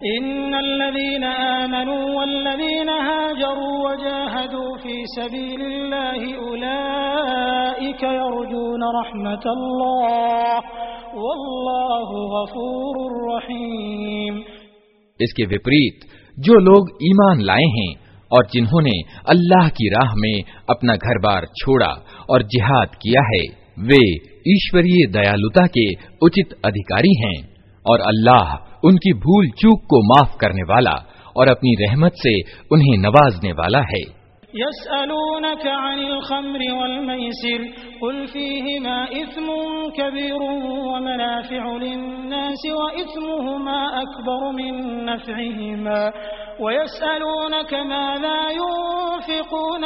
इन्नल्लज़ीन आमनू वल्लज़ीन हाजरू वजाहदू फ़ी सबीलिल्लाहि उलाइक यरजून रहमतल्लाह वल्लाहु गफूरुर रहीम इसके विपरीत, जो लोग ईमान लाए हैं और जिन्होंने अल्लाह की राह में अपना घर बार छोड़ा और जिहाद किया है, वे ईश्वरीय दयालुता के उचित अधिकारी हैं। और अल्लाह उनकी भूल चूक को माफ करने वाला और अपनी रहमत से उन्हें नवाजने वाला है वयसलूनक माज़ा युनफ़िक़ून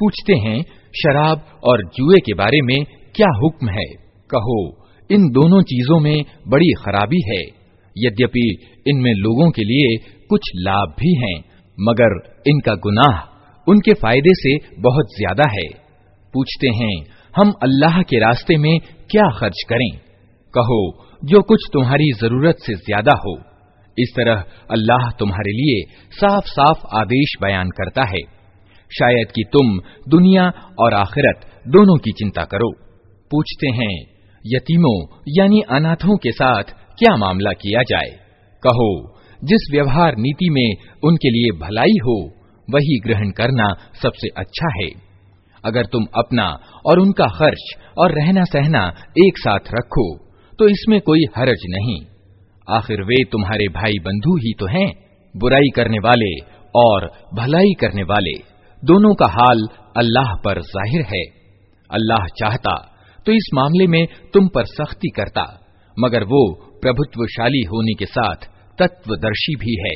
पूछते हैं शराब और जुए के बारे में क्या हुक्म है कहो इन दोनों चीजों में बड़ी खराबी है यद्यपि इनमें लोगों के लिए कुछ लाभ भी हैं मगर इनका गुनाह उनके फायदे से बहुत ज्यादा है पूछते हैं हम अल्लाह के रास्ते में क्या खर्च करें? कहो, जो कुछ तुम्हारी ज़रूरत से ज़्यादा हो। इस तरह अल्लाह तुम्हारे लिए साफ़ साफ़ आदेश बयान करता है। शायद कि तुम दुनिया और आखिरत दोनों की चिंता करो। पूछते हैं, यतीमों यानी अनाथों के साथ क्या मामला किया जाए? कहो, जिस व्यवहार नीति में उनके लिए भलाई हो, वही ग्रहण करना सबसे अच्छा है। अगर तुम अपना और उनका खर्च और रहना सहना एक साथ रखो तो इसमें कोई हरज नहीं। आखिर वे तुम्हारे भाई बंधु ही तो हैं, बुराई करने वाले और भलाई करने वाले। दोनों का हाल अल्लाह पर ज़ाहिर है। अल्लाह चाहता तो इस मामले में तुम पर सख्ती करता, मगर वो प्रभुत्वशाली होने के साथ तत्वदर्शी भी है।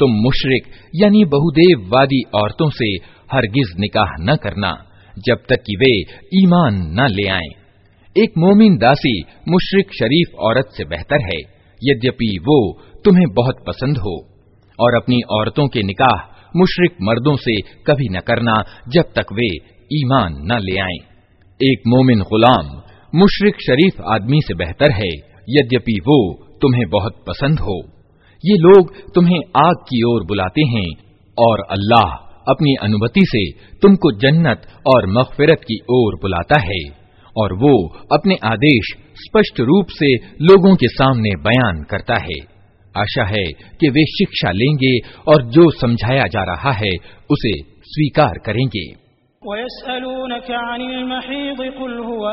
तुम मुशरिक यानी बहुदेववादी औरतों से हरगिज निकाह न करना जब तक कि वे ईमान न ले आएं। एक मोमिन दासी मुशरिक शरीफ औरत से बेहतर है यद्यपि वो तुम्हें बहुत पसंद हो और अपनी औरतों के निकाह मुशरिक मर्दों से कभी न करना जब तक वे ईमान न ले आए। एक मोमिन गुलाम मुशरिक शरीफ आदमी से बेहतर है, यद्यपि वो तुम्हें बहुत पसंद हो। ये लोग तुम्हें आग की ओर बुलाते हैं और अल्लाह अपनी अनुमति से तुमको जन्नत और मगफिरत की ओर बुलाता है और वो अपने आदेश स्पष्ट रूप से लोगों के सामने बयान करता है। आशा है कि वे शिक्षा लेंगे और जो समझाया जा रहा है उसे स्वीकार करेंगे वयसलूनक अनिल महीद कुल हुवा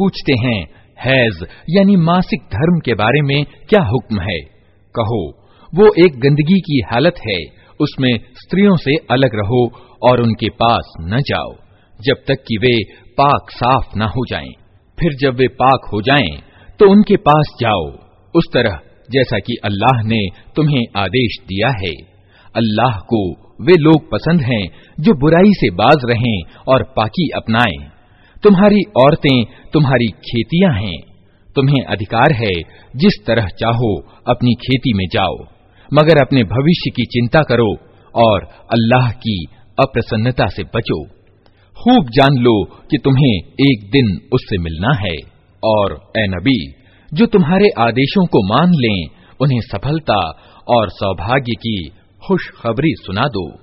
पूछते हैं हैज यानी मासिक धर्म के बारे में क्या हुक्म है कहो वो एक गंदगी की हालत है उसमें स्त्रियों से अलग रहो और उनके पास न जाओ जब तक कि वे पाक साफ़ न हो जाएँ। फिर जब वे पाक हो जाएँ, तो उनके पास जाओ। उस तरह जैसा कि अल्लाह ने तुम्हें आदेश दिया है। अल्लाह को वे लोग पसंद हैं जो बुराई से बाज रहें और पाकी अपनाएँ। तुम्हारी औरतें तुम्हारी खेतियाँ हैं। तुम्हें अधिकार है, जिस तरह चाहो, अपनी खेती में जाओ। मगर अपने भविष्य की चिंता करो और अल्लाह की अप्रसन्नता से बचो। खूब जान लो कि तुम्हें एक दिन उससे मिलना है और, ए नबी, जो तुम्हारे आदेशों को मान लें, उन्हें सफलता और सौभाग्य की खुशखबरी सुना दो।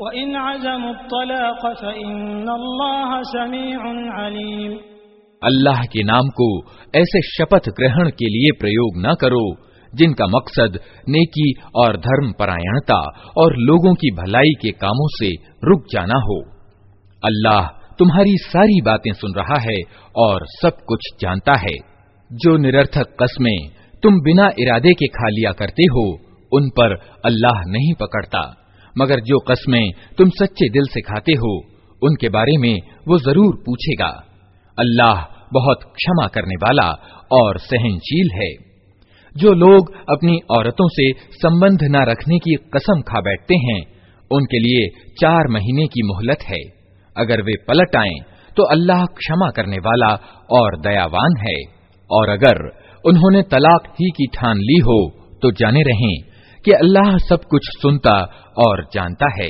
वइन अल्लाह के नाम को ऐसे शपथ ग्रहण के लिए प्रयोग न करो जिनका मकसद नेकी और धर्म परायणता और लोगों की भलाई के कामों से रुक जाना हो अल्लाह तुम्हारी सारी बातें सुन रहा है और सब कुछ जानता है। जो निरर्थक कस्में तुम बिना इरादे के खा लिया करते हो, उन पर अल्लाह नहीं पकड़ता। मगर जो कस्में तुम सच्चे दिल से खाते हो, उनके बारे में वो ज़रूर पूछेगा। अल्लाह बहुत क्षमा करने वाला और सहनशील है। जो लोग अपनी औरतों से संबंध न रखने की कसम खा बैठते हैं, उनके लिए चार महीने की मोहलत है। अगर वे पलट आए तो अल्लाह क्षमा करने वाला और दयावान है। और अगर उन्होंने तलाक ही की ठान ली हो तो जाने रहें कि अल्लाह सब कुछ सुनता और जानता है।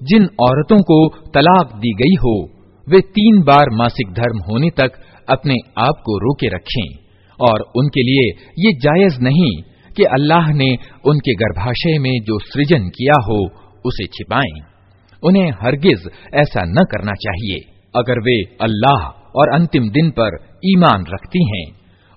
जिन औरतों को तलाक दी गई हो, वे तीन बार मासिक धर्म होने तक अपने आप को रोके रखें। और उनके लिए ये जायज़ नहीं कि अल्लाह ने उनके गर्भाशय में जो सृजन किया हो, उसे छिपाएँ। उन्हें हरगिज ऐसा न करना चाहिए। अगर वे अल्लाह और अंतिम दिन पर ईमान रखती हैं,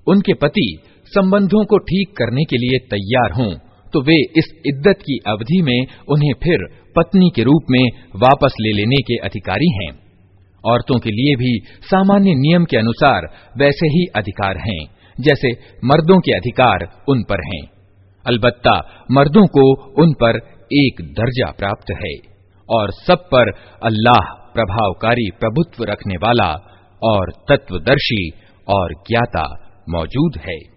उनके पति संबंधों को ठीक करने के लिए तैयार हों तो वे इस इद्दत की अवधि में उन्हें फिर पत्नी के रूप में वापस ले लेने के अधिकारी हैं। औरतों के लिए भी सामान्य नियम के अनुसार वैसे ही अधिकार हैं, जैसे मर्दों के अधिकार उन पर हैं। अलबत्ता मर्दों को उन पर एक दर्जा प्राप्त है, और सब पर अल्लाह प्रभावकारी प्रभुत्व रखने वाला और तत्वदर्शी और ज्ञाता मौजूद है।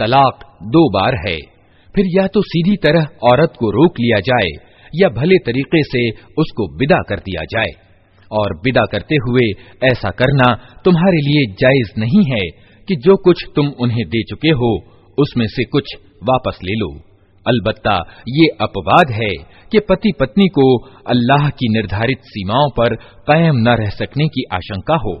तलाक दो बार है फिर या तो सीधी तरह औरत को रोक लिया जाए या भले तरीके से उसको विदा कर दिया जाए और विदा करते हुए, ऐसा करना तुम्हारे लिए जायज़ नहीं है कि जो कुछ तुम उन्हें दे चुके हो, उसमें से कुछ वापस ले लो। अलबत्ता, ये अपवाद है कि पति पत्नी को अल्लाह की निर्धारित सीमाओं पर कायम न रह सकने की आशंका हो।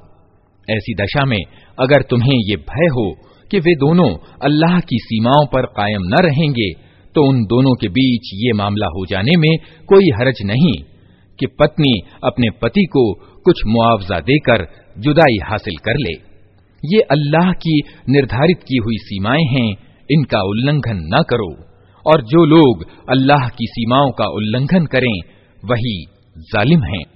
ऐसी दशा में, अगर तुम्हें ये भय हो कि वे दोनों अल्लाह की सीमाओं पर कायम न रहेंगे तो उन दोनों के बीच ये मामला हो जाने में कोई हरज नहीं। कि पत्नी अपने पति को कुछ मुआवजा देकर जुदाई हासिल कर ले। ये अल्लाह की निर्धारित की हुई सीमाएँ हैं, इनका उल्लंघन न करो। और जो लोग अल्लाह की सीमाओं का उल्लंघन करें, वही जालिम हैं।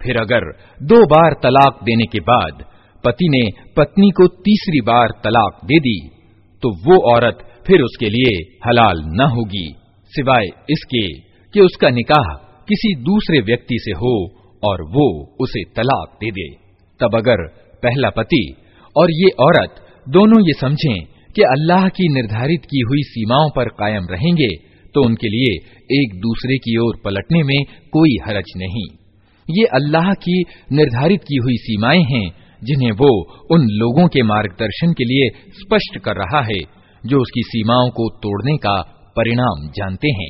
फिर अगर दो बार तलाक देने के बाद पति ने पत्नी को तीसरी बार तलाक दे दी तो वो औरत फिर उसके लिए हलाल न होगी सिवाय इसके कि उसका निकाह किसी दूसरे व्यक्ति से हो और वो उसे तलाक दे दे। तब अगर पहला पति और ये औरत दोनों ये समझें कि अल्लाह की निर्धारित की हुई सीमाओं पर कायम रहेंगे तो उनके लिए एक दूसरे की ओर पलटने में कोई हरज नहीं। ये अल्लाह की निर्धारित की हुई सीमाएँ हैं, जिन्हें वो उन लोगों के मार्गदर्शन के लिए स्पष्ट कर रहा है, जो उसकी सीमाओं को तोड़ने का परिणाम जानते हैं।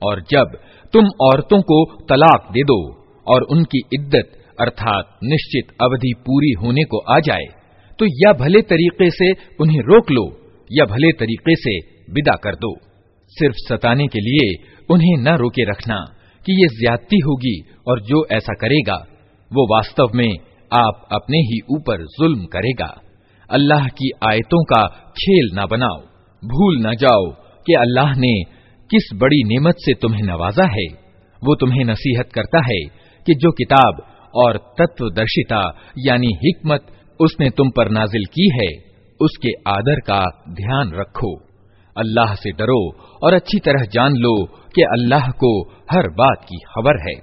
और जब तुम औरतों को तलाक दे दो और उनकी इद्दत अर्थात निश्चित अवधि पूरी होने को आ जाए तो या भले तरीके से उन्हें रोक लो या भले तरीके से विदा कर दो सिर्फ़ सताने के लिए उन्हें न रोके रखना कि ये ज्यादती होगी और जो ऐसा करेगा, वो वास्तव में आप अपने ही ऊपर जुल्म करेगा। अल्लाह की आयतों का खेल न बनाओ, भूल न जाओ कि अल्लाह ने किस बड़ी नेमत से तुम्हें नवाजा है। वो तुम्हें नसीहत करता है कि जो किताब और तत्वदर्शिता यानी हिकमत उसने तुम पर नाजिल की है, उसके आदर का ध्यान रखो। अल्लाह से डरो और अच्छी तरह जान लो कि अल्लाह को हर बात की खबर है।